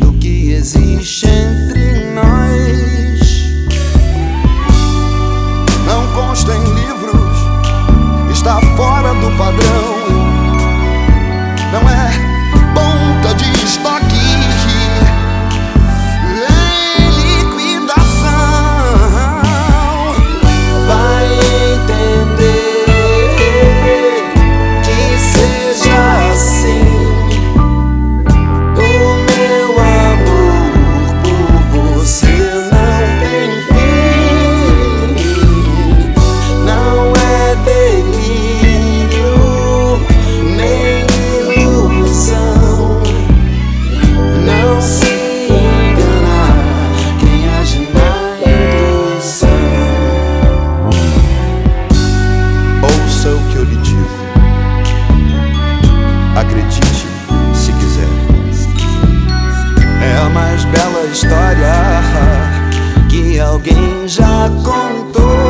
do que existe. mais bela história que alguém já contou.